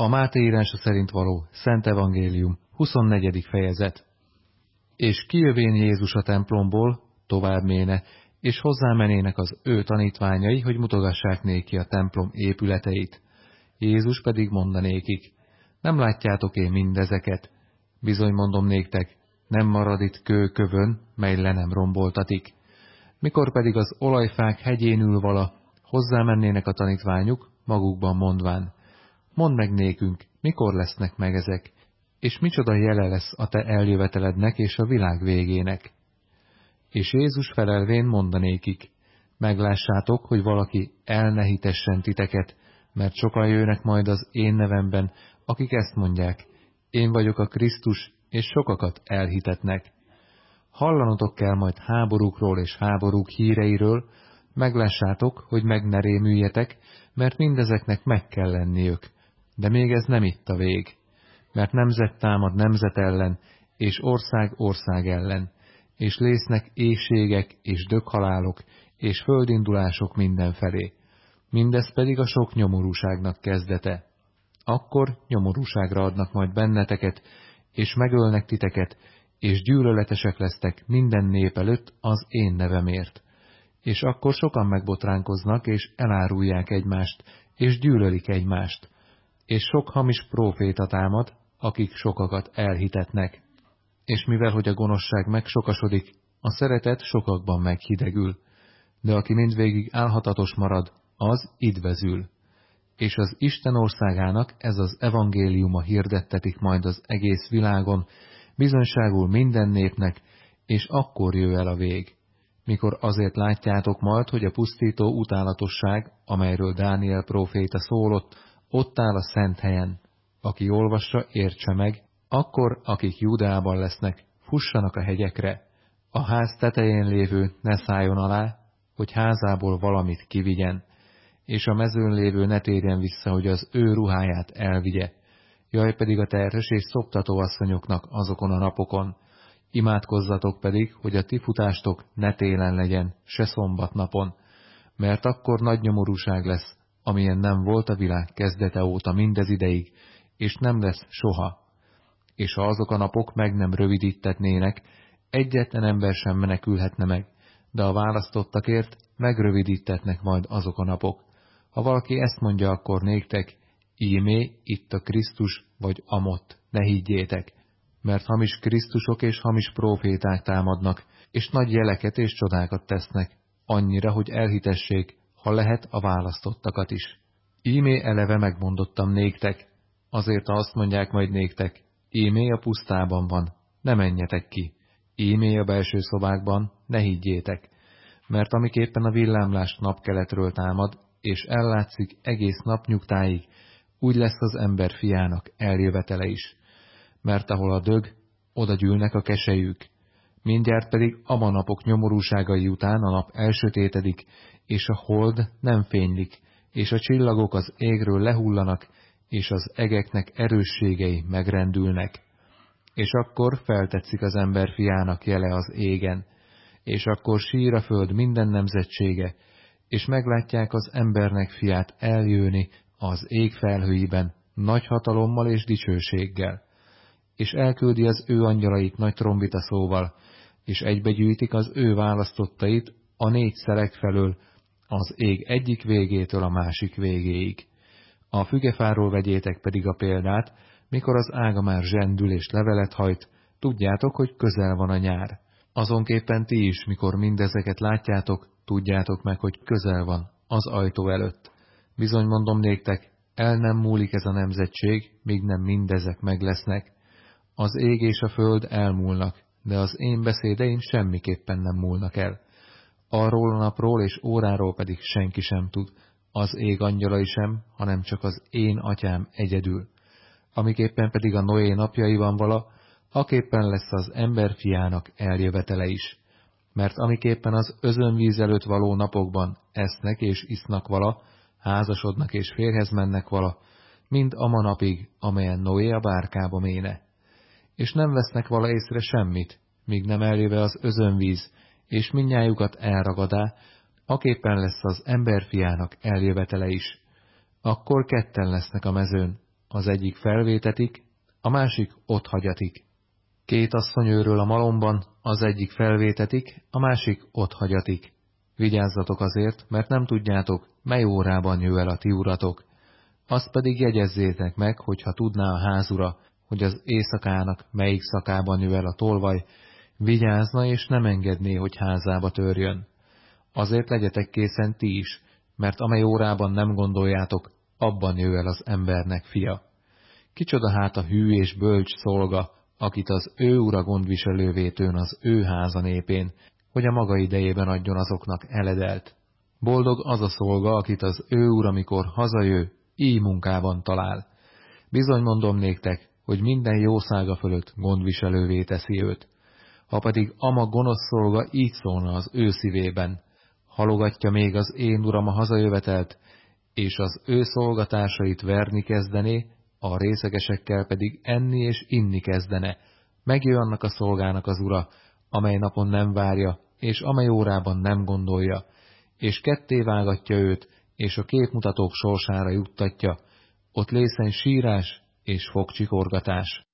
A Máté írása szerint való Szent Evangélium, 24. fejezet. És kijövén Jézus a templomból, tovább méne, és hozzámenének az ő tanítványai, hogy mutogassák néki a templom épületeit. Jézus pedig mondanékik, nem látjátok én mindezeket? Bizony mondom néktek, nem marad itt kő kövön, mely le nem romboltatik. Mikor pedig az olajfák hegyén ül vala, hozzámennének a tanítványuk, magukban mondván, mondd meg nékünk, mikor lesznek meg ezek, és micsoda jele lesz a te eljövetelednek és a világ végének. És Jézus felelvén mondanékik, meglássátok, hogy valaki elnehitessen titeket, mert sokan jönnek majd az én nevemben, akik ezt mondják, én vagyok a Krisztus, és sokakat elhitetnek. Hallanotok kell majd háborúkról és háborúk híreiről, meglássátok, hogy meg ne rémüljetek, mert mindezeknek meg kell lenniük. De még ez nem itt a vég, mert nemzet támad nemzet ellen, és ország ország ellen, és lésznek éjségek és döghalálok, és földindulások mindenfelé. Mindez pedig a sok nyomorúságnak kezdete. Akkor nyomorúságra adnak majd benneteket, és megölnek titeket, és gyűlöletesek lesztek minden nép előtt az én nevemért. És akkor sokan megbotránkoznak, és elárulják egymást, és gyűlölik egymást. És sok hamis próféta támad, akik sokakat elhitetnek. És mivel, hogy a gonoszság megsokasodik, a szeretet sokakban meghidegül. De aki mindvégig álhatatos marad, az idvezül. És az Isten országának ez az evangéliuma hirdettetik majd az egész világon, bizonyságul minden népnek, és akkor jöjj el a vég, mikor azért látjátok majd, hogy a pusztító utálatosság, amelyről Dániel próféta szólott, ott áll a szent helyen. Aki olvassa, értse meg, akkor, akik Judában lesznek, fussanak a hegyekre. A ház tetején lévő ne szálljon alá, hogy házából valamit kivigyen, és a mezőn lévő ne térjen vissza, hogy az ő ruháját elvigye, jaj pedig a terhes és szoptató asszonyoknak azokon a napokon. Imádkozzatok pedig, hogy a ti futástok ne télen legyen, se szombatnapon, mert akkor nagy nyomorúság lesz, amilyen nem volt a világ kezdete óta mindez ideig, és nem lesz soha. És ha azok a napok meg nem rövidítetnének, egyetlen ember sem menekülhetne meg, de a választottakért megrövidítetnek majd azok a napok. Ha valaki ezt mondja, akkor néktek, ímé itt a Krisztus vagy amott, ne higgyétek, mert hamis Krisztusok és hamis proféták támadnak, és nagy jeleket és csodákat tesznek, annyira, hogy elhitessék, ha lehet a választottakat is. Ímé eleve megmondottam néktek, azért azt mondják majd néktek, ímé a pusztában van, ne menjetek ki, ímé a belső szobákban, ne higgyétek, mert amiképpen a villámlás napkeletről támad, és ellátszik egész nap nyugtáig, úgy lesz az ember fiának eljövetele is. Mert ahol a dög, oda gyűlnek a kesejük. Mindjárt pedig a napok nyomorúságai után a nap elsötétedik, és a hold nem fénylik, és a csillagok az égről lehullanak, és az egeknek erősségei megrendülnek. És akkor feltetszik az ember fiának jele az égen, és akkor sír a föld minden nemzetsége, és meglátják az embernek fiát eljönni az ég felhőiben, nagy hatalommal és dicsőséggel, és elküldi az ő angyalait nagy trombita szóval, és egybegyűjtik az ő választottait a négy szerek felől, az ég egyik végétől a másik végéig. A fügefáról vegyétek pedig a példát, mikor az ága már zsendül és levelet hajt, tudjátok, hogy közel van a nyár. Azonképpen ti is, mikor mindezeket látjátok, tudjátok meg, hogy közel van, az ajtó előtt. Bizony mondom néktek, el nem múlik ez a nemzetség, míg nem mindezek meg lesznek. Az ég és a föld elmúlnak, de az én beszédeim semmiképpen nem múlnak el. Arról a napról és óráról pedig senki sem tud, az ég angyalai sem, hanem csak az én atyám egyedül. Amiképpen pedig a Noé napjaiban vala, aképpen lesz az emberfiának eljövetele is. Mert amiképpen az özönvíz előtt való napokban esznek és isznak vala, házasodnak és férhez mennek vala, mind a manapig, amelyen Noé a bárkába méne. És nem vesznek vala észre semmit, míg nem eljöve az özönvíz, és minnyájukat elragadá, aképpen lesz az emberfiának eljövetele is. Akkor ketten lesznek a mezőn, az egyik felvétetik, a másik ott hagyatik. Két asszony őről a malomban, az egyik felvétetik, a másik ott hagyatik. Vigyázzatok azért, mert nem tudjátok, mely órában jöv el a ti uratok. Azt pedig jegyezzétek meg, hogyha tudná a házura, hogy az éjszakának melyik szakában jöv el a tolvaj, vigyázna és nem engedné, hogy házába törjön. Azért legyetek készen ti is, mert amely órában nem gondoljátok, abban jöv el az embernek fia. Kicsoda hát a hű és bölcs szolga, akit az ő ura gondviselővé tőn az ő háza népén, hogy a maga idejében adjon azoknak eledelt. Boldog az a szolga, akit az ő úr, amikor hazajő, így munkában talál. Bizony mondom néktek, hogy minden jószága fölött gondviselővé teszi őt. Ha pedig ama gonosz szolga így szólna az ő szívében, halogatja még az én uram a hazajövetelt, és az ő szolgatásait verni kezdené, a részegesekkel pedig enni és inni kezdene, megjö annak a szolgának az ura, amely napon nem várja, és amely órában nem gondolja, és ketté vágatja őt, és a képmutatók sorsára juttatja, ott lészen sírás és fogcsikorgatás.